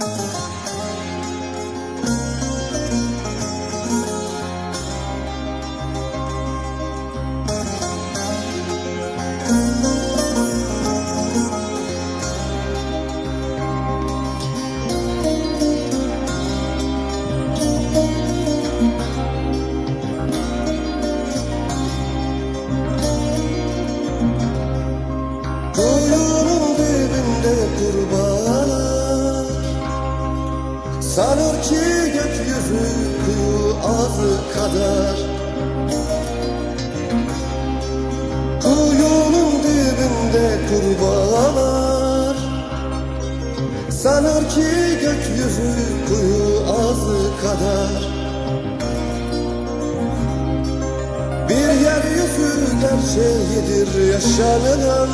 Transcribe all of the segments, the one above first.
Kuyunun Sanır ki gökyüzü kuyu ağzı kadar. Kuyunun dibinde kurbağalar. Sanır ki gökyüzü kuyu ağzı kadar. Bir yeryüzü gerçeğidir yaşanılan.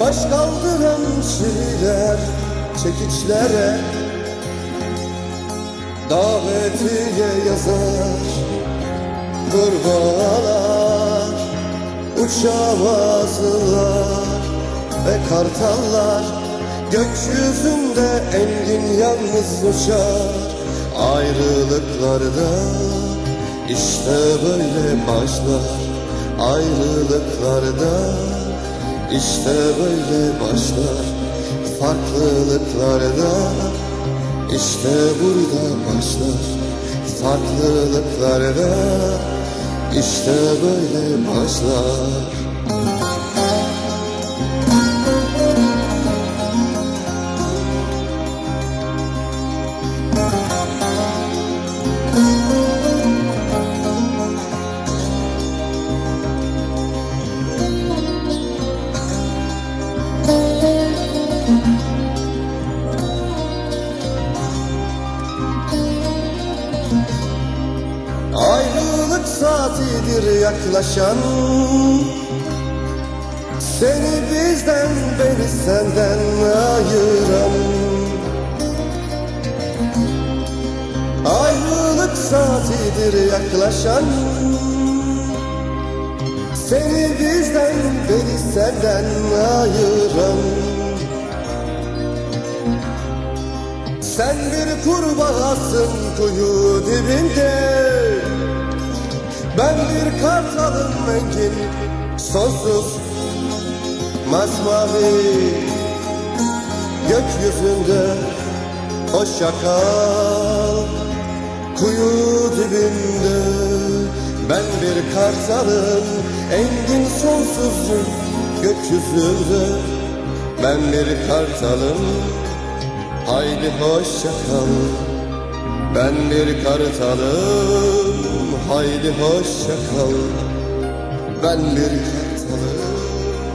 Baş kaldıran şeyler çekiçlere Davetiye yazar Kurbağalar Uçamazlar ve kartallar Gökyüzünde engin yalnız uçar. Ayrılıklarda işte böyle başlar. Ayrılıklarda işte böyle başlar. Farklılıklarda işte burada başlar Farklılıklarda işte böyle başlar Ayrılık saatidir yaklaşan. Seni bizden beni senden ayıran. Ayrılık saatidir yaklaşan. Seni bizden beni senden ayıran. Sen bir kurbağasın kuyu dibinde Ben bir kartalım engin sonsuz masmavi. Gökyüzünde hoşça kal kuyu dibinde. Ben bir kartalım engin sonsuzum gökyüzünde. Ben bir kartalım Haydi hoşça kal Ben bir kartalım Haydi hoşça kal. Ben bir kartalım